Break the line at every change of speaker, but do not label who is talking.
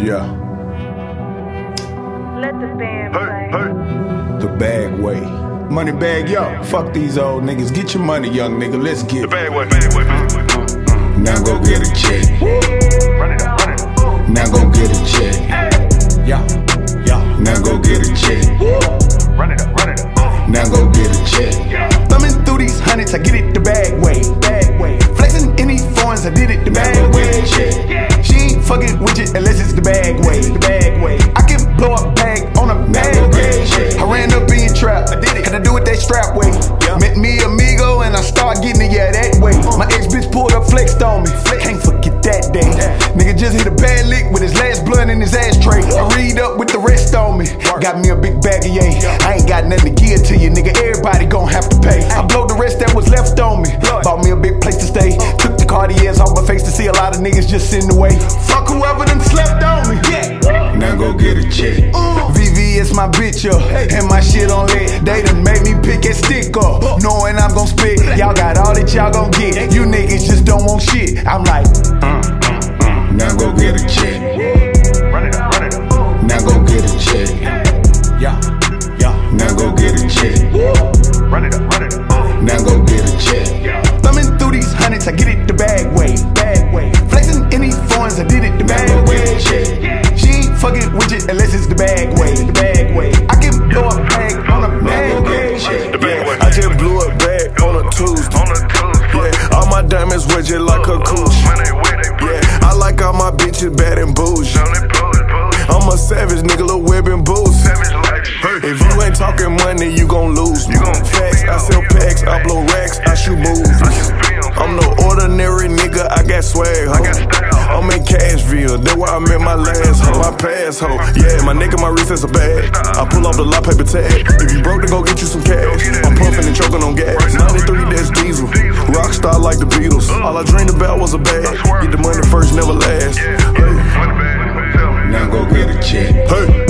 Yeah,
Let the band
Hey,
play.
hey.
the bag way. Money bag, yo. Fuck these old niggas. Get your money, young nigga. Let's get
The
it.
way. Bad way.
Now go get a check.
Run it up, run it up.
Strap way. Met me amigo and I start getting it, yeah, that way. Uh. My ex bitch pulled up, flexed on me. Can't forget that day. Nigga just hit a bad lick with his last blunt in his ashtray. I read up with the rest on me. Got me a big bag of yay. I ain't got nothing to give to you, nigga. Everybody gon' have to pay. I blow the rest that was left on me. Bought me a big place to stay. Uh. Took the Cartiers off my face to see a lot of niggas just sitting away. Fuck whoever done slept on me. Yeah. Now go get a check. Uh. VVS my bitch up, and my shit on lit. They done made me pick that stick up, knowing I'm gon' spit. Y'all got all that y'all gon' get. You niggas just don't want shit. I'm like, mm, mm, mm. now go get a check.
Run it up, run it up.
Now go get a check. Yeah, yeah. Now go get a check.
Run it up, run it up.
Now go get a check. Thumbing through these hundreds, I get it the bag way. Bag bag way. Bag way. I can blow a bag on a bag way.
The bad way.
I just blew it back on a Tuesday. Yeah, all my diamonds just like a cooch.
When they wet, they wet.
Yeah, I like all my bitches bad and bougie.
Down they bullet, bullet.
I'm a savage nigga, little web and boost.
Savage like shit.
If you ain't talking money, you gon' lose.
You gon'
Facts, I sell packs, I blow racks, I shoot moves. Cashville, that's where I met my last hoe. My pass hoe. Yeah, my nigga, my wrist is a bag. I pull off the lot paper tag. If you broke, then go get you some cash. I'm puffing and choking on gas. 93, that's diesel. Rockstar like the Beatles. All I dreamed about was a bag. Get the money first, never last. Hey,
When the bad, tell me.
Now go get a check.
hey.